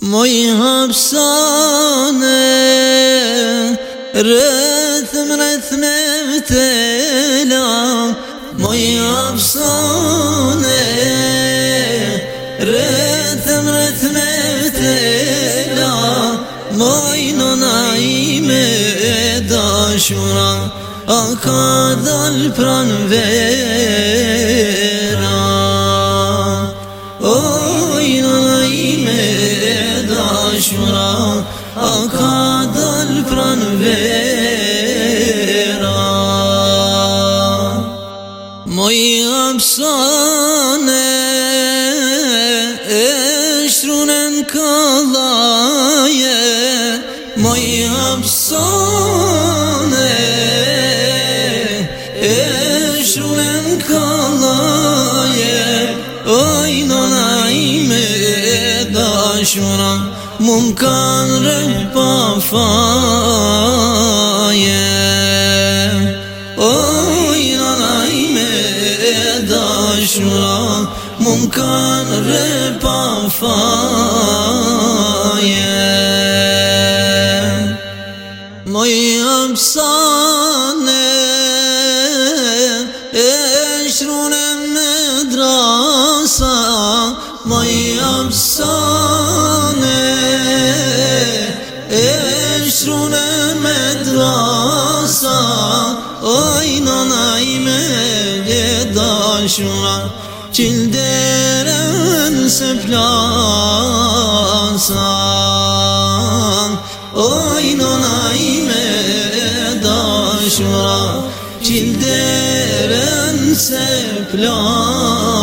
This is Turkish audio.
Moy hapsane Rethim rethim evtela Moy hapsane Rethim rethim evtela Moy nonaime daşura Akadal pran daşura Akadal pran vera. Moy apsane Eşrunen kalaye. Moy apsane Eşrunen kalaye. Oy nonaime daşura Mumkan repafaye Oy nanayme daşura Mumkan repafaye Moy apsane Eşrune medrasa. Moy apsane Eşrune medrasa Oy nanayme daşura Çilderen seplasan Oy nanayme daşura Çilderen seplasan